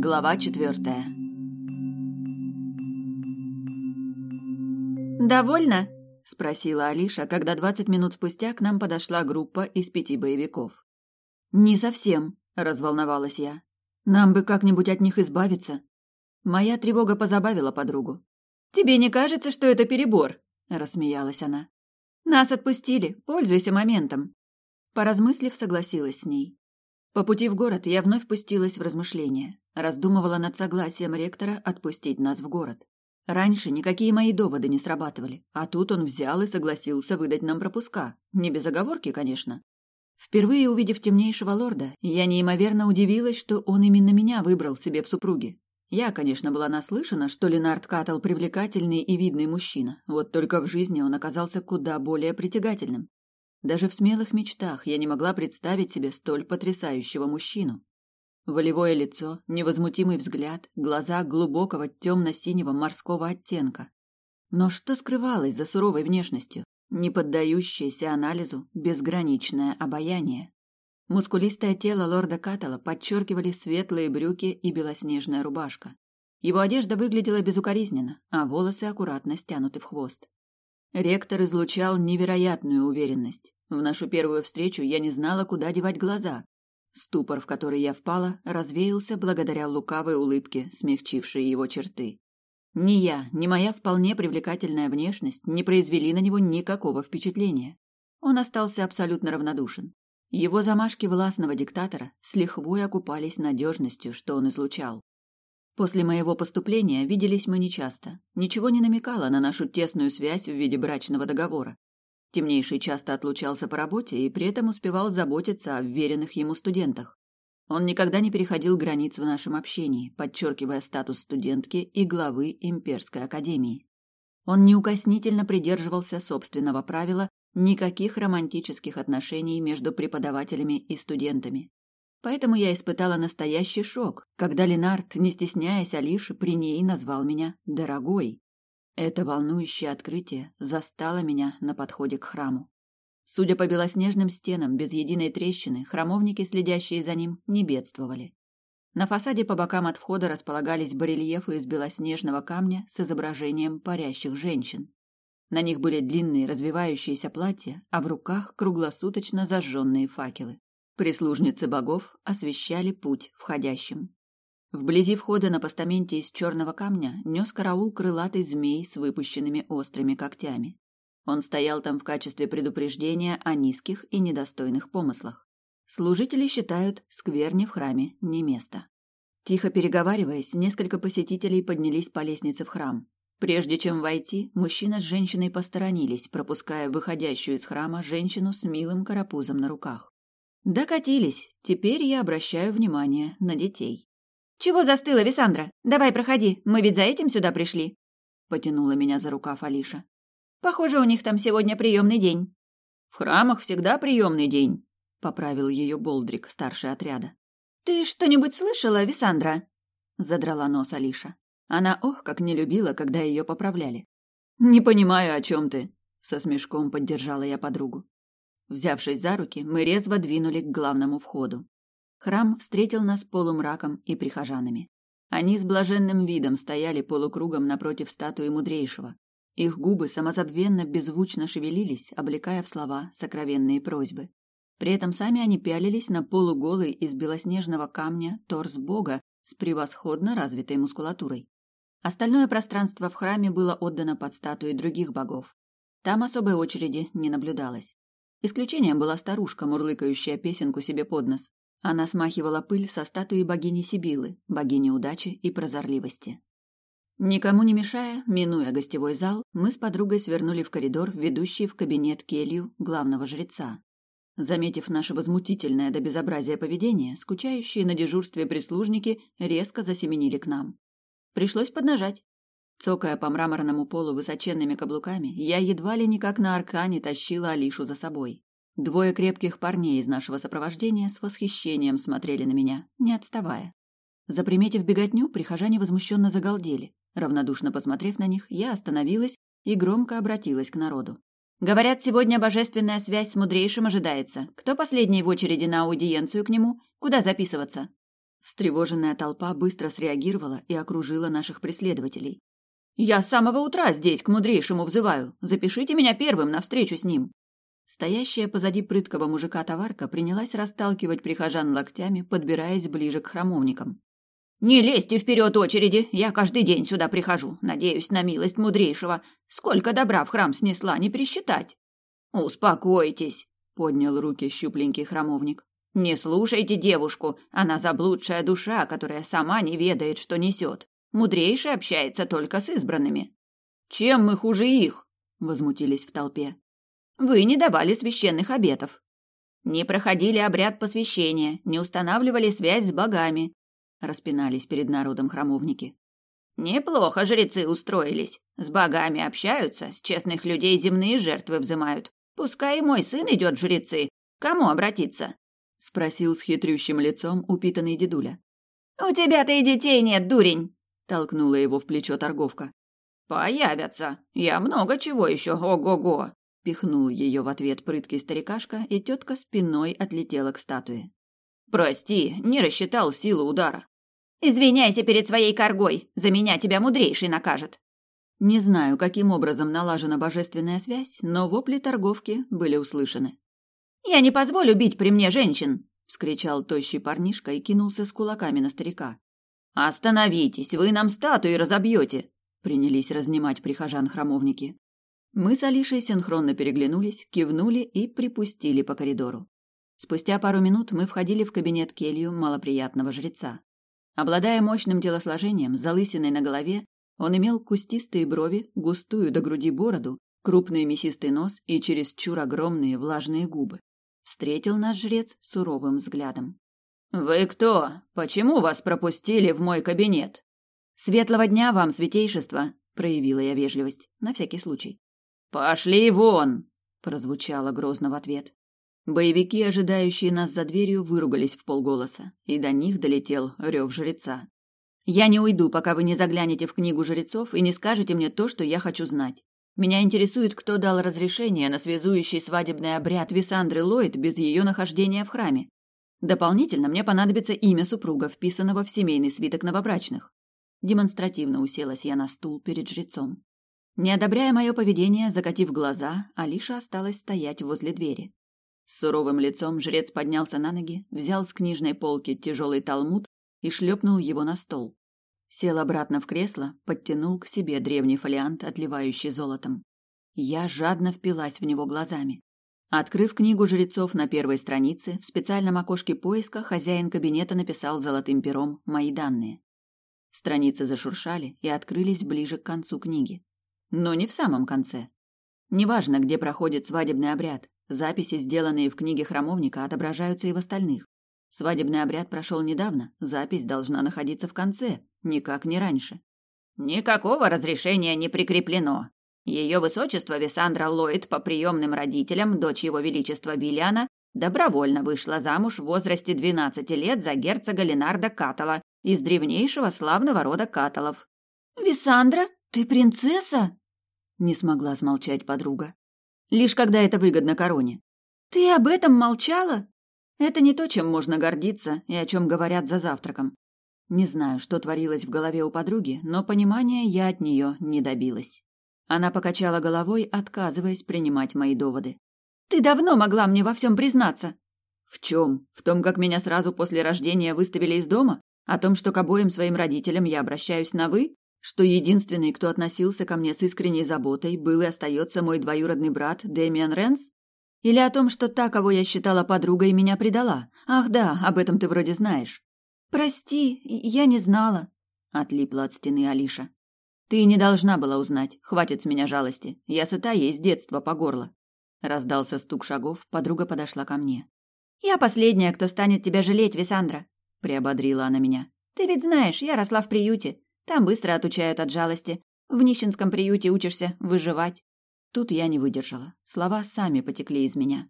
Глава четвертая. «Довольно?» – спросила Алиша, когда двадцать минут спустя к нам подошла группа из пяти боевиков. «Не совсем», – разволновалась я. «Нам бы как-нибудь от них избавиться». Моя тревога позабавила подругу. «Тебе не кажется, что это перебор?» – рассмеялась она. «Нас отпустили, пользуйся моментом». Поразмыслив, согласилась с ней. По пути в город я вновь пустилась в размышления. Раздумывала над согласием ректора отпустить нас в город. Раньше никакие мои доводы не срабатывали, а тут он взял и согласился выдать нам пропуска. Не без оговорки, конечно. Впервые увидев темнейшего лорда, я неимоверно удивилась, что он именно меня выбрал себе в супруге. Я, конечно, была наслышана, что Ленард Каттл привлекательный и видный мужчина, вот только в жизни он оказался куда более притягательным. Даже в смелых мечтах я не могла представить себе столь потрясающего мужчину. Волевое лицо, невозмутимый взгляд, глаза глубокого темно-синего морского оттенка. Но что скрывалось за суровой внешностью? Не поддающееся анализу безграничное обаяние. Мускулистое тело лорда Каттела подчеркивали светлые брюки и белоснежная рубашка. Его одежда выглядела безукоризненно, а волосы аккуратно стянуты в хвост. Ректор излучал невероятную уверенность. В нашу первую встречу я не знала, куда девать глаза, Ступор, в который я впала, развеялся благодаря лукавой улыбке, смягчившей его черты. Ни я, ни моя вполне привлекательная внешность не произвели на него никакого впечатления. Он остался абсолютно равнодушен. Его замашки властного диктатора с лихвой окупались надежностью, что он излучал. После моего поступления виделись мы нечасто. Ничего не намекало на нашу тесную связь в виде брачного договора. Темнейший часто отлучался по работе и при этом успевал заботиться о веренных ему студентах. Он никогда не переходил границ в нашем общении, подчеркивая статус студентки и главы Имперской академии. Он неукоснительно придерживался собственного правила никаких романтических отношений между преподавателями и студентами. Поэтому я испытала настоящий шок, когда Ленард, не стесняясь Алиши, при ней назвал меня «дорогой». Это волнующее открытие застало меня на подходе к храму. Судя по белоснежным стенам, без единой трещины, храмовники, следящие за ним, не бедствовали. На фасаде по бокам от входа располагались барельефы из белоснежного камня с изображением парящих женщин. На них были длинные развивающиеся платья, а в руках круглосуточно зажженные факелы. Прислужницы богов освещали путь входящим. Вблизи входа на постаменте из черного камня нес караул крылатый змей с выпущенными острыми когтями. Он стоял там в качестве предупреждения о низких и недостойных помыслах. Служители считают скверни в храме не место. Тихо переговариваясь, несколько посетителей поднялись по лестнице в храм. Прежде чем войти, мужчина с женщиной посторонились, пропуская выходящую из храма женщину с милым карапузом на руках. Докатились. Теперь я обращаю внимание на детей. «Чего застыла, Висандра? Давай, проходи, мы ведь за этим сюда пришли!» Потянула меня за рукав Алиша. «Похоже, у них там сегодня приемный день». «В храмах всегда приемный день», — поправил ее Болдрик, старший отряда. «Ты что-нибудь слышала, Висандра?» — задрала нос Алиша. Она ох, как не любила, когда ее поправляли. «Не понимаю, о чем ты», — со смешком поддержала я подругу. Взявшись за руки, мы резво двинули к главному входу. Храм встретил нас полумраком и прихожанами. Они с блаженным видом стояли полукругом напротив статуи мудрейшего. Их губы самозабвенно беззвучно шевелились, облекая в слова сокровенные просьбы. При этом сами они пялились на полуголый из белоснежного камня торс бога с превосходно развитой мускулатурой. Остальное пространство в храме было отдано под статуи других богов. Там особой очереди не наблюдалось. Исключением была старушка, мурлыкающая песенку себе под нос. Она смахивала пыль со статуи богини Сибилы, богини удачи и прозорливости. Никому не мешая, минуя гостевой зал, мы с подругой свернули в коридор, ведущий в кабинет келью главного жреца. Заметив наше возмутительное до безобразия поведение, скучающие на дежурстве прислужники резко засеменили к нам. Пришлось поднажать. Цокая по мраморному полу высоченными каблуками, я едва ли не как на аркане тащила Алишу за собой. Двое крепких парней из нашего сопровождения с восхищением смотрели на меня, не отставая. Заприметив беготню, прихожане возмущенно загалдели. Равнодушно посмотрев на них, я остановилась и громко обратилась к народу. «Говорят, сегодня божественная связь с мудрейшим ожидается. Кто последний в очереди на аудиенцию к нему? Куда записываться?» Встревоженная толпа быстро среагировала и окружила наших преследователей. «Я с самого утра здесь к мудрейшему взываю. Запишите меня первым на встречу с ним». Стоящая позади прыткого мужика товарка принялась расталкивать прихожан локтями, подбираясь ближе к храмовникам. «Не лезьте вперед очереди, я каждый день сюда прихожу, надеюсь на милость мудрейшего. Сколько добра в храм снесла, не пересчитать». «Успокойтесь», — поднял руки щупленький храмовник. Не слушайте девушку, она заблудшая душа, которая сама не ведает, что несет. Мудрейший общается только с избранными. Чем мы хуже их? возмутились в толпе. Вы не давали священных обетов. Не проходили обряд посвящения, не устанавливали связь с богами, распинались перед народом храмовники. Неплохо жрецы устроились. С богами общаются, с честных людей земные жертвы взимают. Пускай и мой сын идет в жрецы. Кому обратиться? — спросил с хитрющим лицом упитанный дедуля. «У тебя-то и детей нет, дурень!» — толкнула его в плечо торговка. «Появятся! Я много чего еще, ого-го!» — пихнул ее в ответ прыткий старикашка, и тетка спиной отлетела к статуе. «Прости, не рассчитал силу удара». «Извиняйся перед своей коргой, за меня тебя мудрейший накажет». Не знаю, каким образом налажена божественная связь, но вопли торговки были услышаны. «Я не позволю бить при мне женщин!» — вскричал тощий парнишка и кинулся с кулаками на старика. «Остановитесь, вы нам статуи разобьете!» — принялись разнимать прихожан храмовники. Мы с Алишей синхронно переглянулись, кивнули и припустили по коридору. Спустя пару минут мы входили в кабинет келью малоприятного жреца. Обладая мощным телосложением, залысиной на голове, он имел кустистые брови, густую до груди бороду, крупный мясистый нос и чересчур огромные влажные губы. Встретил наш жрец суровым взглядом. «Вы кто? Почему вас пропустили в мой кабинет?» «Светлого дня вам, святейшество!» — проявила я вежливость, на всякий случай. «Пошли вон!» — прозвучало грозно в ответ. Боевики, ожидающие нас за дверью, выругались в полголоса, и до них долетел рев жреца. «Я не уйду, пока вы не заглянете в книгу жрецов и не скажете мне то, что я хочу знать. Меня интересует, кто дал разрешение на связующий свадебный обряд Висандры Ллойд без ее нахождения в храме. Дополнительно мне понадобится имя супруга, вписанного в семейный свиток новобрачных. Демонстративно уселась я на стул перед жрецом. Не одобряя мое поведение, закатив глаза, Алиша осталась стоять возле двери. С суровым лицом жрец поднялся на ноги, взял с книжной полки тяжелый талмуд и шлепнул его на стол. Сел обратно в кресло, подтянул к себе древний фолиант, отливающий золотом. Я жадно впилась в него глазами. Открыв книгу жрецов на первой странице, в специальном окошке поиска хозяин кабинета написал золотым пером «Мои данные». Страницы зашуршали и открылись ближе к концу книги. Но не в самом конце. Неважно, где проходит свадебный обряд, записи, сделанные в книге храмовника, отображаются и в остальных. Свадебный обряд прошел недавно, запись должна находиться в конце, никак не раньше. Никакого разрешения не прикреплено. Ее высочество Висандра Ллойд по приемным родителям, дочь его величества Виллиана, добровольно вышла замуж в возрасте 12 лет за герцога Ленарда Катала из древнейшего славного рода Каталов. «Висандра, ты принцесса?» Не смогла смолчать подруга. «Лишь когда это выгодно короне». «Ты об этом молчала?» Это не то, чем можно гордиться и о чем говорят за завтраком. Не знаю, что творилось в голове у подруги, но понимания я от нее не добилась. Она покачала головой, отказываясь принимать мои доводы. «Ты давно могла мне во всем признаться!» «В чем? В том, как меня сразу после рождения выставили из дома? О том, что к обоим своим родителям я обращаюсь на «вы»? Что единственный, кто относился ко мне с искренней заботой, был и остается мой двоюродный брат Дэмиан Ренс? Или о том, что та, кого я считала подругой, меня предала? Ах да, об этом ты вроде знаешь. «Прости, я не знала», — отлипла от стены Алиша. «Ты не должна была узнать. Хватит с меня жалости. Я сыта ей с детства по горло». Раздался стук шагов, подруга подошла ко мне. «Я последняя, кто станет тебя жалеть, Висандра», — приободрила она меня. «Ты ведь знаешь, я росла в приюте. Там быстро отучают от жалости. В нищенском приюте учишься выживать». Тут я не выдержала. Слова сами потекли из меня.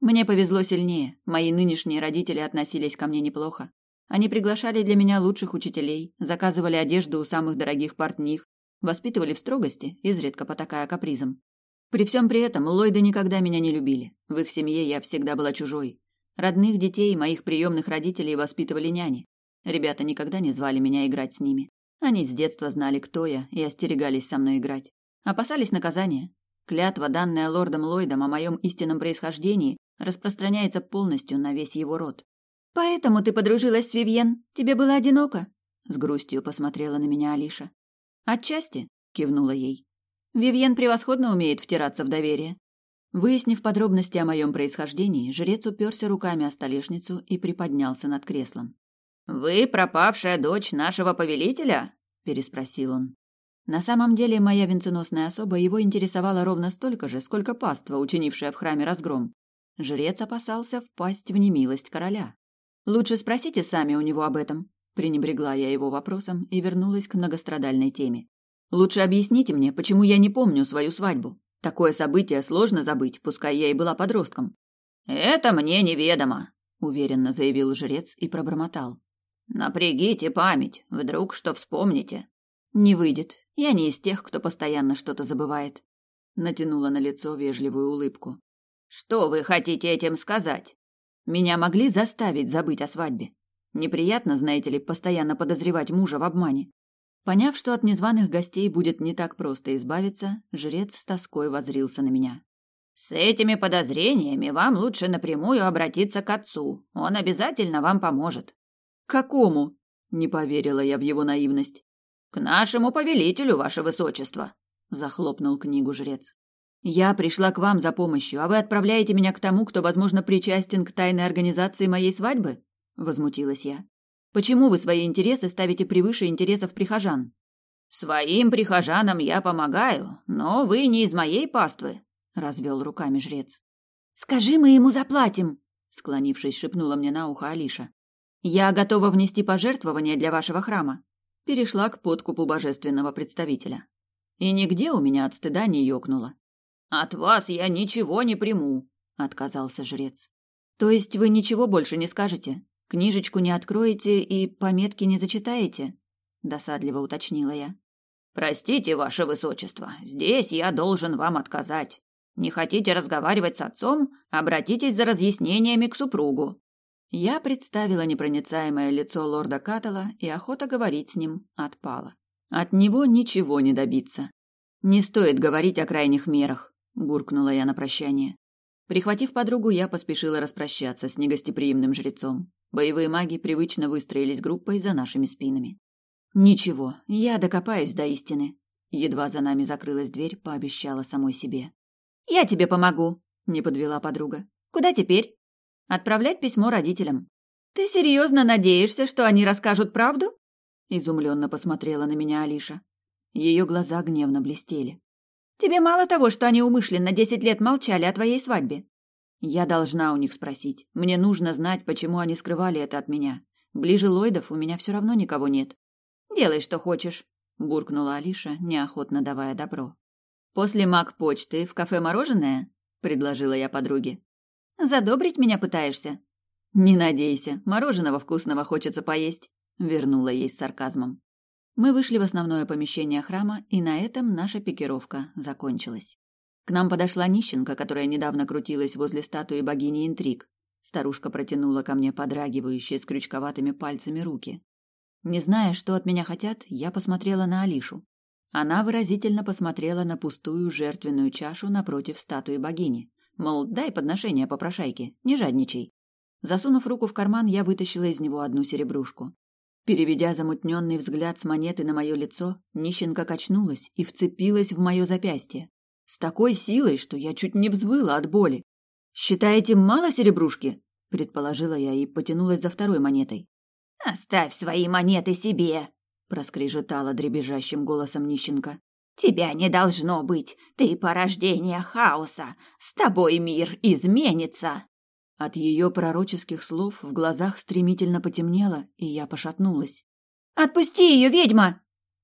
Мне повезло сильнее. Мои нынешние родители относились ко мне неплохо. Они приглашали для меня лучших учителей, заказывали одежду у самых дорогих портних, воспитывали в строгости, изредка потакая капризом. При всем при этом Ллойды никогда меня не любили. В их семье я всегда была чужой. Родных детей моих приемных родителей воспитывали няни. Ребята никогда не звали меня играть с ними. Они с детства знали, кто я, и остерегались со мной играть. Опасались наказания. Клятва, данная лордом Ллойдом о моем истинном происхождении, распространяется полностью на весь его род. «Поэтому ты подружилась с Вивьен? Тебе было одиноко?» С грустью посмотрела на меня Алиша. «Отчасти», — кивнула ей. «Вивьен превосходно умеет втираться в доверие». Выяснив подробности о моем происхождении, жрец уперся руками о столешницу и приподнялся над креслом. «Вы пропавшая дочь нашего повелителя?» – переспросил он. На самом деле моя венценосная особа его интересовала ровно столько же, сколько паства, учинившая в храме разгром. Жрец опасался впасть в немилость короля. «Лучше спросите сами у него об этом», – пренебрегла я его вопросом и вернулась к многострадальной теме. «Лучше объясните мне, почему я не помню свою свадьбу. Такое событие сложно забыть, пускай я и была подростком». «Это мне неведомо», – уверенно заявил жрец и пробормотал. Напрягите память, вдруг что вспомните. Не выйдет. Я не из тех, кто постоянно что-то забывает. Натянула на лицо вежливую улыбку. Что вы хотите этим сказать? Меня могли заставить забыть о свадьбе. Неприятно, знаете ли, постоянно подозревать мужа в обмане. Поняв, что от незваных гостей будет не так просто избавиться, жрец с тоской возрился на меня. С этими подозрениями вам лучше напрямую обратиться к отцу. Он обязательно вам поможет. «Какому?» — не поверила я в его наивность. «К нашему повелителю, ваше высочество», — захлопнул книгу жрец. «Я пришла к вам за помощью, а вы отправляете меня к тому, кто, возможно, причастен к тайной организации моей свадьбы?» — возмутилась я. «Почему вы свои интересы ставите превыше интересов прихожан?» «Своим прихожанам я помогаю, но вы не из моей паствы», — развел руками жрец. «Скажи, мы ему заплатим», — склонившись, шепнула мне на ухо Алиша. Я готова внести пожертвование для вашего храма. Перешла к подкупу божественного представителя. И нигде у меня от стыда не ёкнуло. От вас я ничего не приму, отказался жрец. То есть вы ничего больше не скажете? Книжечку не откроете и пометки не зачитаете? Досадливо уточнила я. Простите, ваше высочество, здесь я должен вам отказать. Не хотите разговаривать с отцом? Обратитесь за разъяснениями к супругу. Я представила непроницаемое лицо лорда Каттела, и охота говорить с ним отпала. От него ничего не добиться. «Не стоит говорить о крайних мерах», – буркнула я на прощание. Прихватив подругу, я поспешила распрощаться с негостеприимным жрецом. Боевые маги привычно выстроились группой за нашими спинами. «Ничего, я докопаюсь до истины», – едва за нами закрылась дверь, пообещала самой себе. «Я тебе помогу», – не подвела подруга. «Куда теперь?» Отправлять письмо родителям. Ты серьезно надеешься, что они расскажут правду? Изумленно посмотрела на меня Алиша. Ее глаза гневно блестели. Тебе мало того, что они умышленно десять лет молчали о твоей свадьбе? Я должна у них спросить. Мне нужно знать, почему они скрывали это от меня. Ближе Ллойдов у меня все равно никого нет. Делай, что хочешь, буркнула Алиша, неохотно давая добро. После маг-почты в кафе мороженое? предложила я подруге. Задобрить меня пытаешься? Не надейся, мороженого вкусного хочется поесть, вернула ей с сарказмом. Мы вышли в основное помещение храма, и на этом наша пикировка закончилась. К нам подошла нищенка, которая недавно крутилась возле статуи богини Интриг. Старушка протянула ко мне подрагивающие с крючковатыми пальцами руки. Не зная, что от меня хотят, я посмотрела на Алишу. Она выразительно посмотрела на пустую жертвенную чашу напротив статуи богини. Мол, дай подношение попрошайке, не жадничай. Засунув руку в карман, я вытащила из него одну серебрушку. Переведя замутненный взгляд с монеты на мое лицо, нищенка качнулась и вцепилась в мое запястье. С такой силой, что я чуть не взвыла от боли. «Считаете, мало серебрушки?» – предположила я и потянулась за второй монетой. «Оставь свои монеты себе!» – проскрежетала дребезжащим голосом нищенка. Тебя не должно быть. Ты порождение хаоса. С тобой мир изменится. От ее пророческих слов в глазах стремительно потемнело, и я пошатнулась. Отпусти ее, ведьма!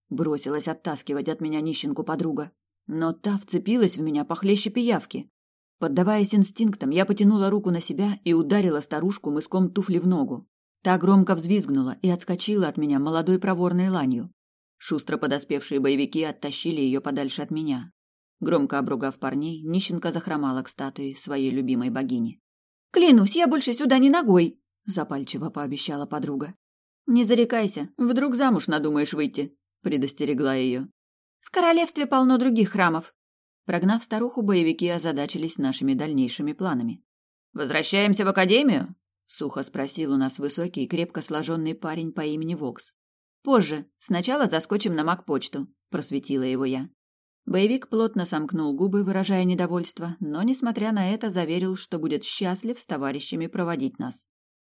Бросилась оттаскивать от меня нищенку подруга, но та вцепилась в меня похлеще пиявки. Поддаваясь инстинктам, я потянула руку на себя и ударила старушку мыском туфли в ногу. Та громко взвизгнула и отскочила от меня молодой проворной ланью. Шустро подоспевшие боевики оттащили ее подальше от меня. Громко обругав парней, нищенка захромала к статуе своей любимой богини. «Клянусь, я больше сюда не ногой!» – запальчиво пообещала подруга. «Не зарекайся, вдруг замуж надумаешь выйти», — предостерегла ее. «В королевстве полно других храмов». Прогнав старуху, боевики озадачились нашими дальнейшими планами. «Возвращаемся в академию?» — сухо спросил у нас высокий, крепко сложенный парень по имени Вокс. «Позже. Сначала заскочим на маг-почту», — просветила его я. Боевик плотно сомкнул губы, выражая недовольство, но, несмотря на это, заверил, что будет счастлив с товарищами проводить нас.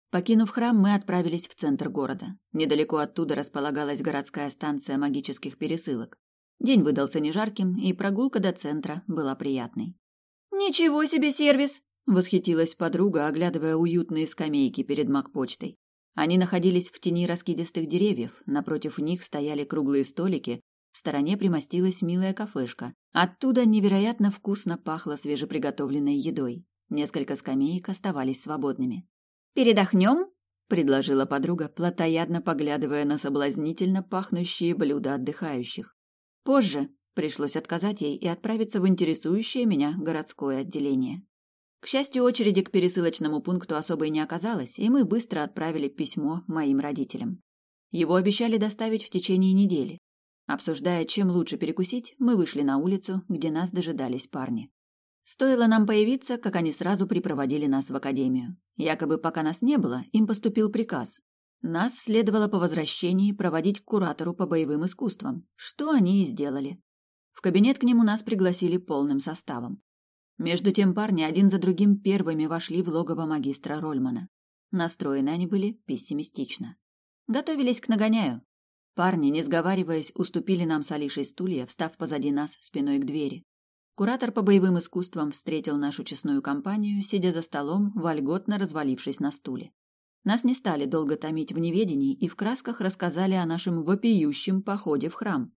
Покинув храм, мы отправились в центр города. Недалеко оттуда располагалась городская станция магических пересылок. День выдался не жарким, и прогулка до центра была приятной. «Ничего себе сервис!» — восхитилась подруга, оглядывая уютные скамейки перед магпочтой. Они находились в тени раскидистых деревьев, напротив них стояли круглые столики, в стороне примостилась милая кафешка. Оттуда невероятно вкусно пахло свежеприготовленной едой. Несколько скамеек оставались свободными. «Передохнем?» — предложила подруга, плотоядно поглядывая на соблазнительно пахнущие блюда отдыхающих. Позже пришлось отказать ей и отправиться в интересующее меня городское отделение. К счастью, очереди к пересылочному пункту особой не оказалось, и мы быстро отправили письмо моим родителям. Его обещали доставить в течение недели. Обсуждая, чем лучше перекусить, мы вышли на улицу, где нас дожидались парни. Стоило нам появиться, как они сразу припроводили нас в академию. Якобы пока нас не было, им поступил приказ. Нас следовало по возвращении проводить к куратору по боевым искусствам, что они и сделали. В кабинет к нему нас пригласили полным составом. Между тем парни один за другим первыми вошли в логово магистра Рольмана. Настроены они были пессимистично. Готовились к нагоняю. Парни, не сговариваясь, уступили нам с Алишей стулья, встав позади нас спиной к двери. Куратор по боевым искусствам встретил нашу честную компанию, сидя за столом, вольготно развалившись на стуле. Нас не стали долго томить в неведении и в красках рассказали о нашем вопиющем походе в храм.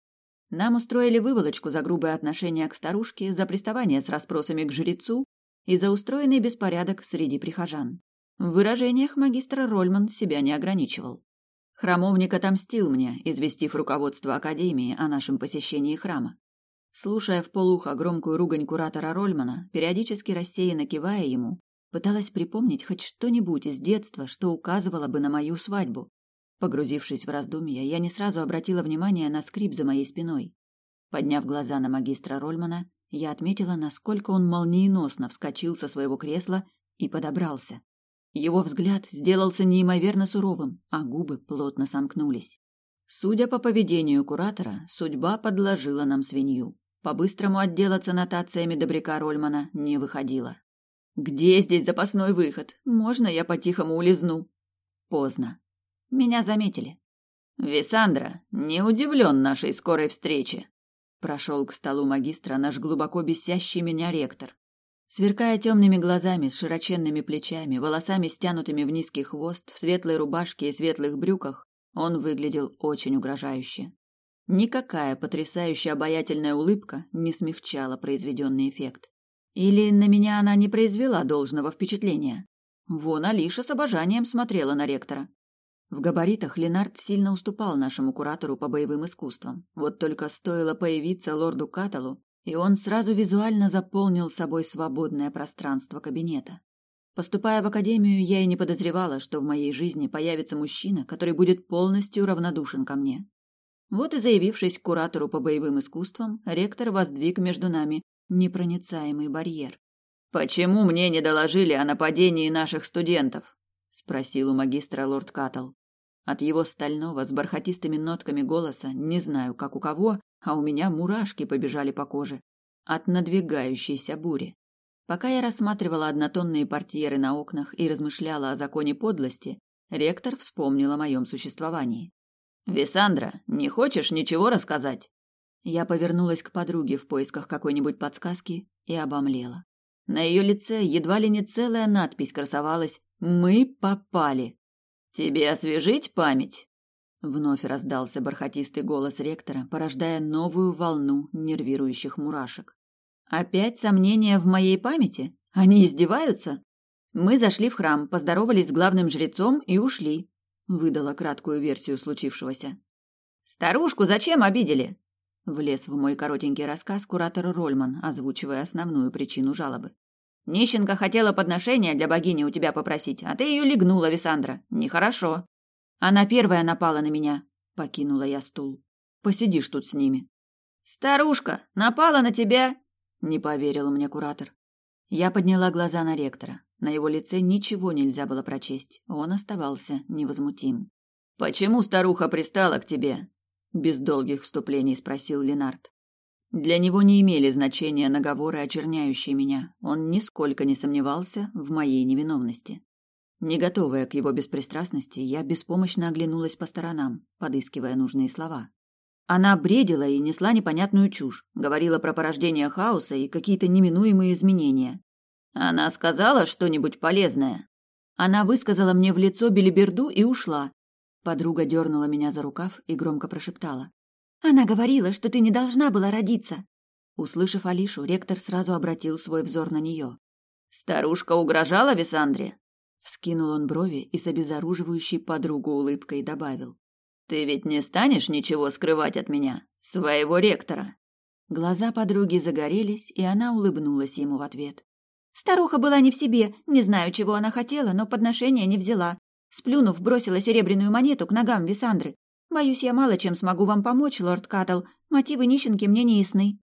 Нам устроили выволочку за грубое отношение к старушке, за приставание с расспросами к жрецу и за устроенный беспорядок среди прихожан. В выражениях магистр Рольман себя не ограничивал. Храмовник отомстил мне, известив руководство Академии о нашем посещении храма. Слушая в полухо громкую ругань куратора Рольмана, периодически рассеянно кивая ему, пыталась припомнить хоть что-нибудь из детства, что указывало бы на мою свадьбу. Погрузившись в раздумья, я не сразу обратила внимание на скрип за моей спиной. Подняв глаза на магистра Рольмана, я отметила, насколько он молниеносно вскочил со своего кресла и подобрался. Его взгляд сделался неимоверно суровым, а губы плотно сомкнулись. Судя по поведению куратора, судьба подложила нам свинью. По-быстрому отделаться нотациями добряка Рольмана не выходило. «Где здесь запасной выход? Можно я по-тихому улизну?» Поздно. Меня заметили. «Висандра, не удивлен нашей скорой встрече», — прошел к столу магистра наш глубоко бесящий меня ректор. Сверкая темными глазами с широченными плечами, волосами стянутыми в низкий хвост, в светлой рубашке и светлых брюках, он выглядел очень угрожающе. Никакая потрясающая обаятельная улыбка не смягчала произведенный эффект. Или на меня она не произвела должного впечатления. Вон Алиша с обожанием смотрела на ректора. В габаритах Ленард сильно уступал нашему куратору по боевым искусствам. Вот только стоило появиться лорду Каталу, и он сразу визуально заполнил собой свободное пространство кабинета. Поступая в академию, я и не подозревала, что в моей жизни появится мужчина, который будет полностью равнодушен ко мне. Вот и заявившись к куратору по боевым искусствам, ректор воздвиг между нами непроницаемый барьер. «Почему мне не доложили о нападении наших студентов?» — спросил у магистра лорд Каттл. От его стального с бархатистыми нотками голоса, не знаю, как у кого, а у меня мурашки побежали по коже. От надвигающейся бури. Пока я рассматривала однотонные портьеры на окнах и размышляла о законе подлости, ректор вспомнил о моем существовании. «Висандра, не хочешь ничего рассказать?» Я повернулась к подруге в поисках какой-нибудь подсказки и обомлела. На ее лице едва ли не целая надпись красовалась «Мы попали». «Тебе освежить память?» Вновь раздался бархатистый голос ректора, порождая новую волну нервирующих мурашек. Опять сомнения в моей памяти? Они издеваются? Мы зашли в храм, поздоровались с главным жрецом и ушли. Выдала краткую версию случившегося. Старушку зачем обидели? Влез в мой коротенький рассказ куратор Рольман, озвучивая основную причину жалобы. Нищенка хотела подношения для богини у тебя попросить, а ты ее легнула, Висандра. Нехорошо. Она первая напала на меня. Покинула я стул. Посидишь тут с ними. Старушка, напала на тебя? Не поверил мне куратор. Я подняла глаза на ректора. На его лице ничего нельзя было прочесть. Он оставался невозмутим. Почему старуха пристала к тебе? Без долгих вступлений спросил Ленард. Для него не имели значения наговоры, очерняющие меня. Он нисколько не сомневался в моей невиновности. Не готовая к его беспристрастности, я беспомощно оглянулась по сторонам, подыскивая нужные слова. Она бредила и несла непонятную чушь, говорила про порождение хаоса и какие-то неминуемые изменения. Она сказала что-нибудь полезное. Она высказала мне в лицо белиберду и ушла. Подруга дернула меня за рукав и громко прошептала: она говорила, что ты не должна была родиться. Услышав Алишу, ректор сразу обратил свой взор на нее. Старушка угрожала Висандре? Вскинул он брови и с обезоруживающей подругу улыбкой добавил: Ты ведь не станешь ничего скрывать от меня, своего ректора. Глаза подруги загорелись, и она улыбнулась ему в ответ. Старуха была не в себе, не знаю, чего она хотела, но подношения не взяла. Сплюнув, бросила серебряную монету к ногам Висандры. Боюсь, я мало чем смогу вам помочь, лорд Каттл. Мотивы нищенки мне не ясны».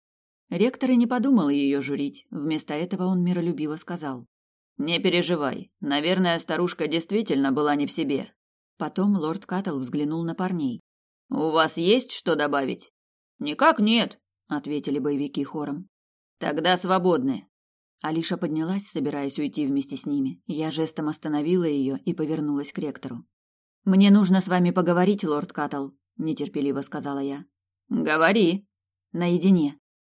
Ректор и не подумал ее журить. Вместо этого он миролюбиво сказал. «Не переживай. Наверное, старушка действительно была не в себе». Потом лорд Каттл взглянул на парней. «У вас есть что добавить?» «Никак нет», — ответили боевики хором. «Тогда свободны». Алиша поднялась, собираясь уйти вместе с ними. Я жестом остановила ее и повернулась к ректору. «Мне нужно с вами поговорить, лорд Каттл», — нетерпеливо сказала я. «Говори». «Наедине».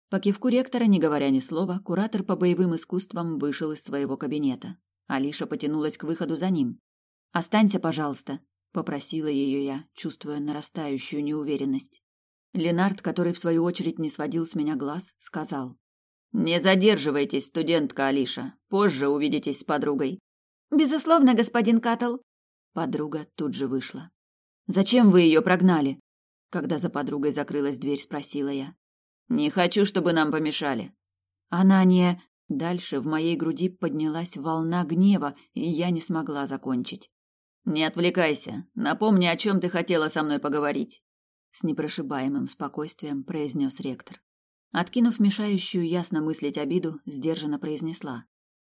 По кивку ректора, не говоря ни слова, куратор по боевым искусствам вышел из своего кабинета. Алиша потянулась к выходу за ним. «Останься, пожалуйста», — попросила ее я, чувствуя нарастающую неуверенность. Ленард, который в свою очередь не сводил с меня глаз, сказал. «Не задерживайтесь, студентка Алиша. Позже увидитесь с подругой». «Безусловно, господин Каттл», Подруга тут же вышла. «Зачем вы ее прогнали?» Когда за подругой закрылась дверь, спросила я. «Не хочу, чтобы нам помешали». Она не... Дальше в моей груди поднялась волна гнева, и я не смогла закончить. «Не отвлекайся. Напомни, о чем ты хотела со мной поговорить», — с непрошибаемым спокойствием произнес ректор. Откинув мешающую ясно мыслить обиду, сдержанно произнесла.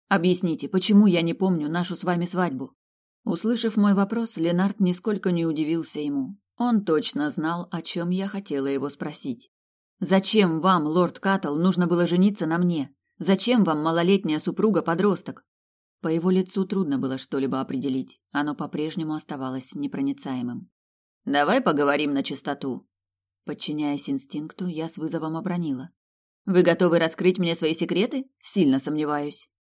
«Объясните, почему я не помню нашу с вами свадьбу?» Услышав мой вопрос, Ленард нисколько не удивился ему. Он точно знал, о чем я хотела его спросить. «Зачем вам, лорд Каттл, нужно было жениться на мне? Зачем вам малолетняя супруга-подросток?» По его лицу трудно было что-либо определить. Оно по-прежнему оставалось непроницаемым. «Давай поговорим на чистоту». Подчиняясь инстинкту, я с вызовом обронила. «Вы готовы раскрыть мне свои секреты? Сильно сомневаюсь».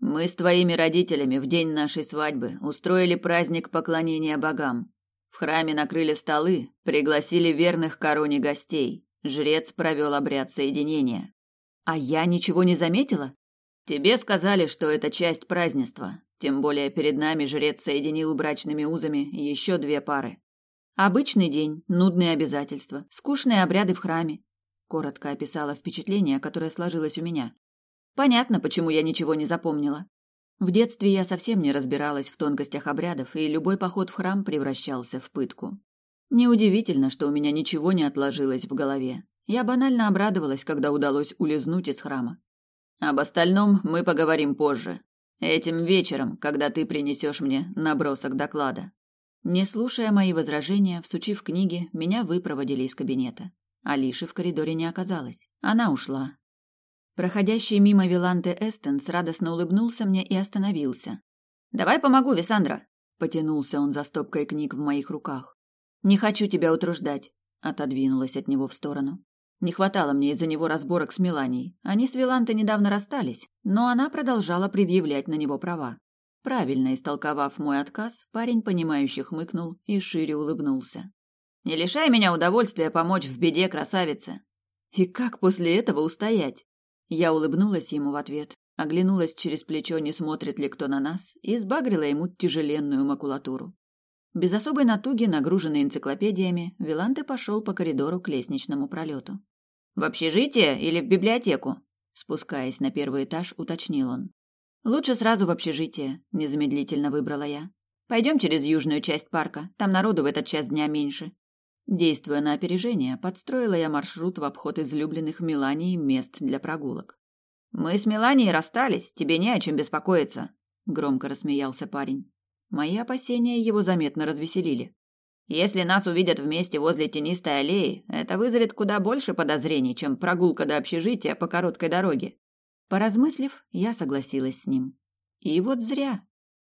Мы с твоими родителями в день нашей свадьбы устроили праздник поклонения богам. В храме накрыли столы, пригласили верных короне гостей. Жрец провел обряд соединения. А я ничего не заметила? Тебе сказали, что это часть празднества. Тем более перед нами жрец соединил брачными узами еще две пары. Обычный день, нудные обязательства, скучные обряды в храме. Коротко описала впечатление, которое сложилось у меня. Понятно, почему я ничего не запомнила. В детстве я совсем не разбиралась в тонкостях обрядов, и любой поход в храм превращался в пытку. Неудивительно, что у меня ничего не отложилось в голове. Я банально обрадовалась, когда удалось улизнуть из храма. Об остальном мы поговорим позже. Этим вечером, когда ты принесешь мне набросок доклада. Не слушая мои возражения, всучив книги, меня выпроводили из кабинета. Алиши в коридоре не оказалось. Она ушла, Проходящий мимо Виланте Эстенс радостно улыбнулся мне и остановился. «Давай помогу, Висандра!» Потянулся он за стопкой книг в моих руках. «Не хочу тебя утруждать», — отодвинулась от него в сторону. Не хватало мне из-за него разборок с Меланией. Они с Виланте недавно расстались, но она продолжала предъявлять на него права. Правильно истолковав мой отказ, парень, понимающе хмыкнул и шире улыбнулся. «Не лишай меня удовольствия помочь в беде, красавице!» И как после этого устоять? Я улыбнулась ему в ответ, оглянулась через плечо, не смотрит ли кто на нас, и сбагрила ему тяжеленную макулатуру. Без особой натуги, нагруженный энциклопедиями, Виланте пошел по коридору к лестничному пролету. «В общежитие или в библиотеку?» Спускаясь на первый этаж, уточнил он. «Лучше сразу в общежитие», – незамедлительно выбрала я. Пойдем через южную часть парка, там народу в этот час дня меньше. Действуя на опережение, подстроила я маршрут в обход излюбленных Меланией мест для прогулок. «Мы с Меланией расстались, тебе не о чем беспокоиться», — громко рассмеялся парень. Мои опасения его заметно развеселили. «Если нас увидят вместе возле тенистой аллеи, это вызовет куда больше подозрений, чем прогулка до общежития по короткой дороге». Поразмыслив, я согласилась с ним. И вот зря.